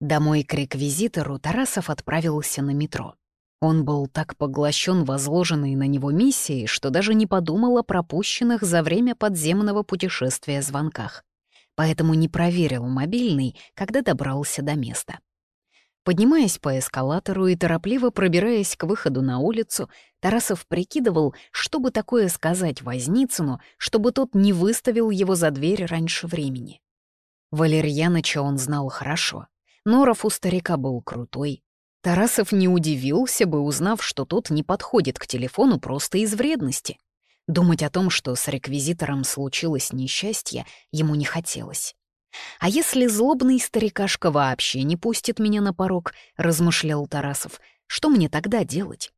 Домой к реквизитору Тарасов отправился на метро. Он был так поглощен возложенной на него миссией, что даже не подумал о пропущенных за время подземного путешествия звонках. Поэтому не проверил мобильный, когда добрался до места. Поднимаясь по эскалатору и торопливо пробираясь к выходу на улицу, Тарасов прикидывал, что бы такое сказать Возницыну, чтобы тот не выставил его за дверь раньше времени. Валерьяныча он знал хорошо. Норов у старика был крутой, Тарасов не удивился бы, узнав, что тот не подходит к телефону просто из вредности. Думать о том, что с реквизитором случилось несчастье, ему не хотелось. «А если злобный старикашка вообще не пустит меня на порог?» — размышлял Тарасов. «Что мне тогда делать?»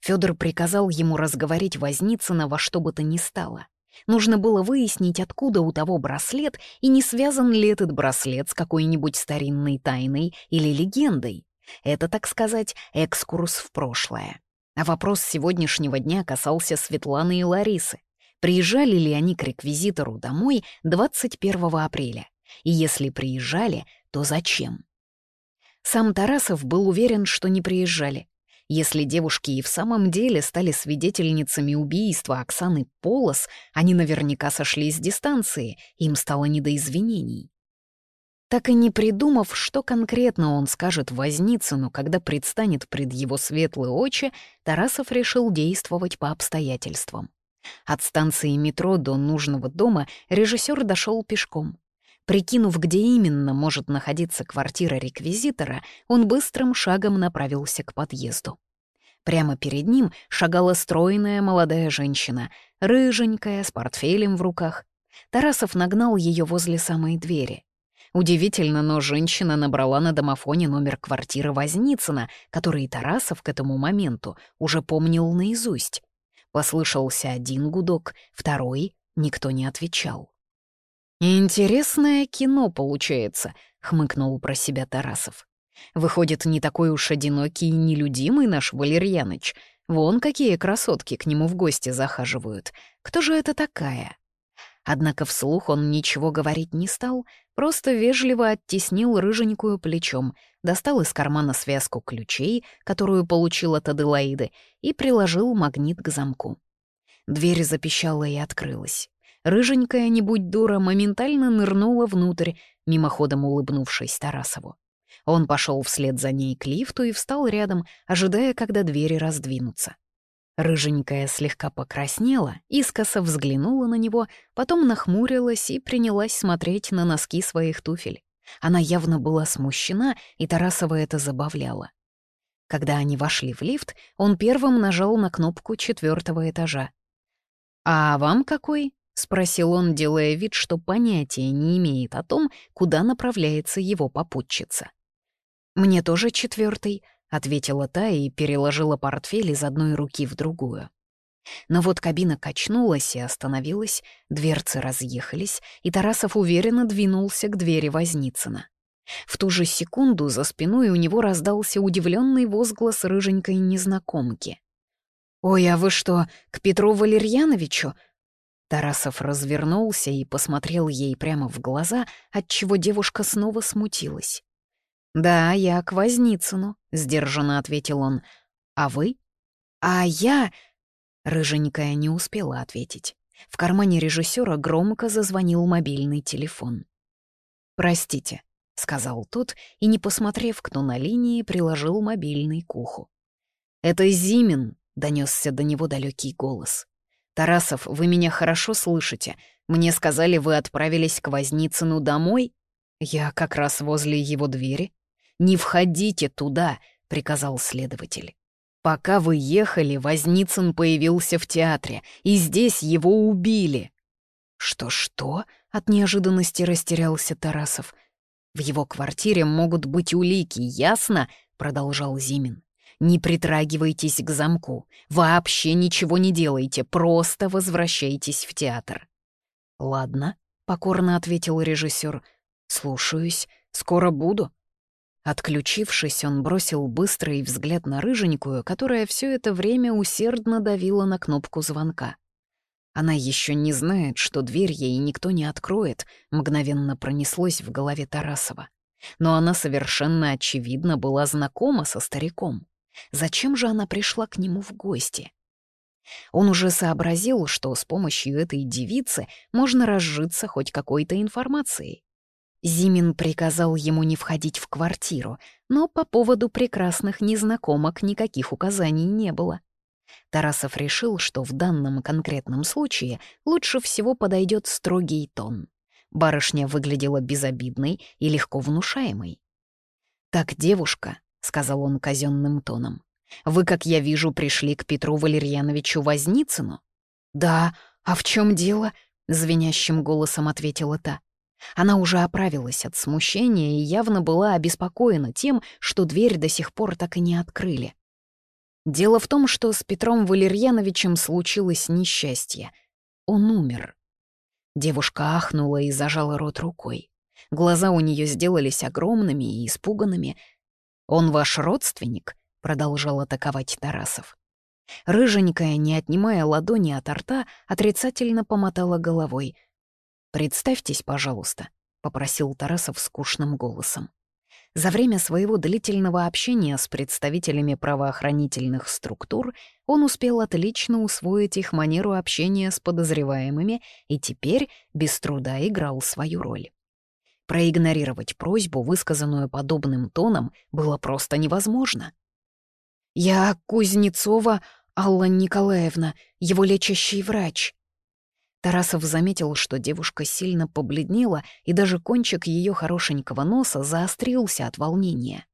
Федор приказал ему разговорить Возницына во что бы то ни стало. Нужно было выяснить, откуда у того браслет и не связан ли этот браслет с какой-нибудь старинной тайной или легендой. Это, так сказать, экскурс в прошлое. А вопрос сегодняшнего дня касался Светланы и Ларисы. Приезжали ли они к реквизитору домой 21 апреля? И если приезжали, то зачем? Сам Тарасов был уверен, что не приезжали. Если девушки и в самом деле стали свидетельницами убийства Оксаны Полос, они наверняка сошли с дистанции, им стало не до извинений. Так и не придумав, что конкретно он скажет Возницыну, когда предстанет пред его светлые очи, Тарасов решил действовать по обстоятельствам. От станции метро до нужного дома режиссер дошел пешком. Прикинув, где именно может находиться квартира реквизитора, он быстрым шагом направился к подъезду. Прямо перед ним шагала стройная молодая женщина, рыженькая, с портфелем в руках. Тарасов нагнал ее возле самой двери. Удивительно, но женщина набрала на домофоне номер квартиры Возницына, который Тарасов к этому моменту уже помнил наизусть. Послышался один гудок, второй — никто не отвечал. «Интересное кино получается», — хмыкнул про себя Тарасов. «Выходит, не такой уж одинокий и нелюдимый наш Валерьяныч. Вон какие красотки к нему в гости захаживают. Кто же это такая?» Однако вслух он ничего говорить не стал, просто вежливо оттеснил рыженькую плечом, достал из кармана связку ключей, которую получил от Аделаиды, и приложил магнит к замку. Дверь запищала и открылась. Рыженькая, не будь дура, моментально нырнула внутрь, мимоходом улыбнувшись Тарасову. Он пошел вслед за ней к лифту и встал рядом, ожидая, когда двери раздвинутся. Рыженькая слегка покраснела, искоса взглянула на него, потом нахмурилась и принялась смотреть на носки своих туфель. Она явно была смущена, и Тарасова это забавляло. Когда они вошли в лифт, он первым нажал на кнопку четвертого этажа. «А вам какой?» — спросил он, делая вид, что понятия не имеет о том, куда направляется его попутчица. «Мне тоже четвертый, ответила та и переложила портфель из одной руки в другую. Но вот кабина качнулась и остановилась, дверцы разъехались, и Тарасов уверенно двинулся к двери Возницына. В ту же секунду за спиной у него раздался удивленный возглас рыженькой незнакомки. «Ой, а вы что, к Петру Валерьяновичу?» Тарасов развернулся и посмотрел ей прямо в глаза, отчего девушка снова смутилась. «Да, я к Возницыну», — сдержанно ответил он. «А вы?» «А я...» Рыженькая не успела ответить. В кармане режиссера громко зазвонил мобильный телефон. «Простите», — сказал тот, и, не посмотрев, кто на линии, приложил мобильный к уху. «Это Зимин», — донесся до него далекий голос. «Тарасов, вы меня хорошо слышите? Мне сказали, вы отправились к Возницыну домой? Я как раз возле его двери. «Не входите туда», — приказал следователь. «Пока вы ехали, Возницын появился в театре, и здесь его убили». «Что-что?» — от неожиданности растерялся Тарасов. «В его квартире могут быть улики, ясно?» — продолжал Зимин. «Не притрагивайтесь к замку. Вообще ничего не делайте, просто возвращайтесь в театр». «Ладно», — покорно ответил режиссер. «Слушаюсь. Скоро буду». Отключившись, он бросил быстрый взгляд на рыженькую, которая все это время усердно давила на кнопку звонка. Она еще не знает, что дверь ей никто не откроет, мгновенно пронеслось в голове Тарасова. Но она совершенно очевидно была знакома со стариком. Зачем же она пришла к нему в гости? Он уже сообразил, что с помощью этой девицы можно разжиться хоть какой-то информацией. Зимин приказал ему не входить в квартиру, но по поводу прекрасных незнакомок никаких указаний не было. Тарасов решил, что в данном конкретном случае лучше всего подойдет строгий тон. Барышня выглядела безобидной и легко внушаемой. «Так, девушка», — сказал он казенным тоном, — «вы, как я вижу, пришли к Петру Валерьяновичу Возницыну?» «Да, а в чем дело?» — звенящим голосом ответила та. Она уже оправилась от смущения и явно была обеспокоена тем, что дверь до сих пор так и не открыли. Дело в том, что с Петром Валерьяновичем случилось несчастье. Он умер. Девушка ахнула и зажала рот рукой. Глаза у нее сделались огромными и испуганными. «Он ваш родственник?» — продолжал атаковать Тарасов. Рыженькая, не отнимая ладони от рта, отрицательно помотала головой — «Представьтесь, пожалуйста», — попросил Тарасов скучным голосом. За время своего длительного общения с представителями правоохранительных структур он успел отлично усвоить их манеру общения с подозреваемыми и теперь без труда играл свою роль. Проигнорировать просьбу, высказанную подобным тоном, было просто невозможно. «Я Кузнецова Алла Николаевна, его лечащий врач», Тарасов заметил, что девушка сильно побледнела, и даже кончик ее хорошенького носа заострился от волнения.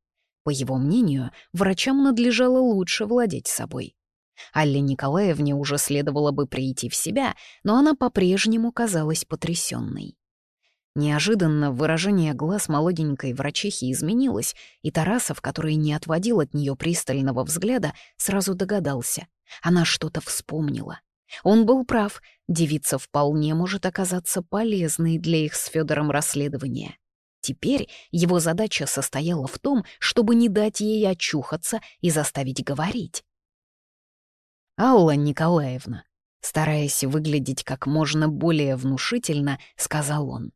По его мнению, врачам надлежало лучше владеть собой. Алле Николаевне уже следовало бы прийти в себя, но она по-прежнему казалась потрясенной. Неожиданно выражение глаз молоденькой врачихи изменилось, и Тарасов, который не отводил от нее пристального взгляда, сразу догадался. Она что-то вспомнила. Он был прав, девица вполне может оказаться полезной для их с Федором расследования. Теперь его задача состояла в том, чтобы не дать ей очухаться и заставить говорить. «Алла Николаевна», стараясь выглядеть как можно более внушительно, сказал он.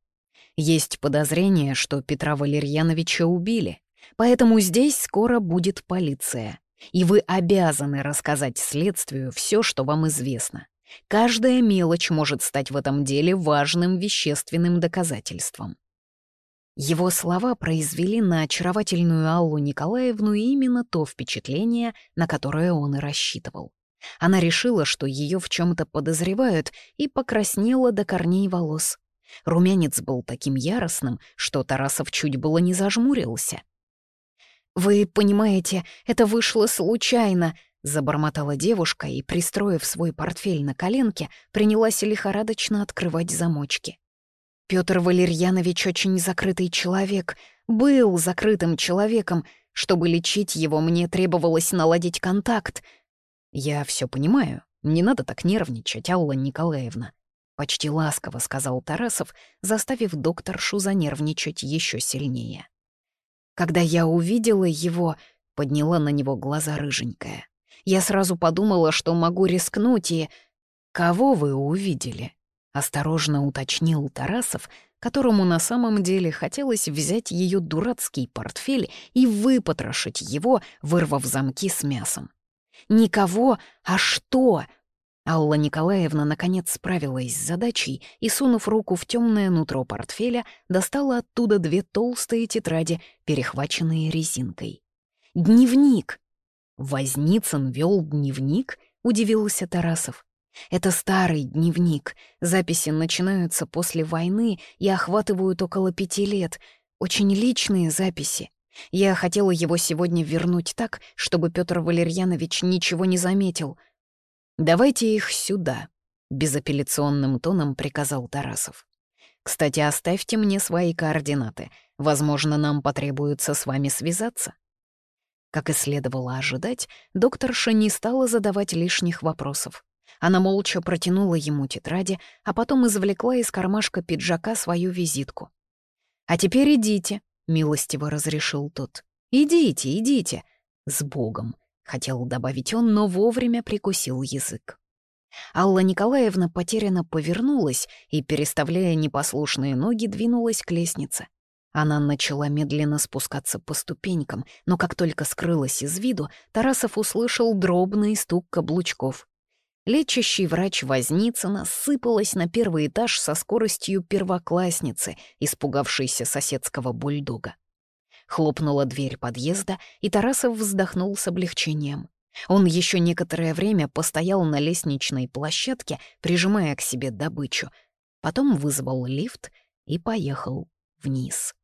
«Есть подозрение, что Петра Валерьяновича убили, поэтому здесь скоро будет полиция и вы обязаны рассказать следствию все, что вам известно. Каждая мелочь может стать в этом деле важным вещественным доказательством. Его слова произвели на очаровательную Аллу Николаевну именно то впечатление, на которое он и рассчитывал. Она решила, что ее в чем-то подозревают, и покраснела до корней волос. Румянец был таким яростным, что Тарасов чуть было не зажмурился. «Вы понимаете, это вышло случайно», — забормотала девушка и, пристроив свой портфель на коленке, принялась лихорадочно открывать замочки. Пётр Валерьянович очень закрытый человек, был закрытым человеком. Чтобы лечить его, мне требовалось наладить контакт. «Я все понимаю, не надо так нервничать, Алла Николаевна», — почти ласково сказал Тарасов, заставив докторшу занервничать еще сильнее. Когда я увидела его, подняла на него глаза рыженькая. Я сразу подумала, что могу рискнуть и... «Кого вы увидели?» — осторожно уточнил Тарасов, которому на самом деле хотелось взять ее дурацкий портфель и выпотрошить его, вырвав замки с мясом. «Никого, а что?» Алла Николаевна наконец справилась с задачей и, сунув руку в темное нутро портфеля, достала оттуда две толстые тетради, перехваченные резинкой. «Дневник!» «Возницын вел дневник?» — удивился Тарасов. «Это старый дневник. Записи начинаются после войны и охватывают около пяти лет. Очень личные записи. Я хотела его сегодня вернуть так, чтобы Петр Валерьянович ничего не заметил — «Давайте их сюда», — безапелляционным тоном приказал Тарасов. «Кстати, оставьте мне свои координаты. Возможно, нам потребуется с вами связаться». Как и следовало ожидать, докторша не стала задавать лишних вопросов. Она молча протянула ему тетради, а потом извлекла из кармашка пиджака свою визитку. «А теперь идите», — милостиво разрешил тот. «Идите, идите. С Богом. — хотел добавить он, но вовремя прикусил язык. Алла Николаевна потерянно повернулась и, переставляя непослушные ноги, двинулась к лестнице. Она начала медленно спускаться по ступенькам, но как только скрылась из виду, Тарасов услышал дробный стук каблучков. Лечащий врач Возницына сыпалась на первый этаж со скоростью первоклассницы, испугавшейся соседского бульдога. Хлопнула дверь подъезда, и Тарасов вздохнул с облегчением. Он еще некоторое время постоял на лестничной площадке, прижимая к себе добычу, потом вызвал лифт и поехал вниз.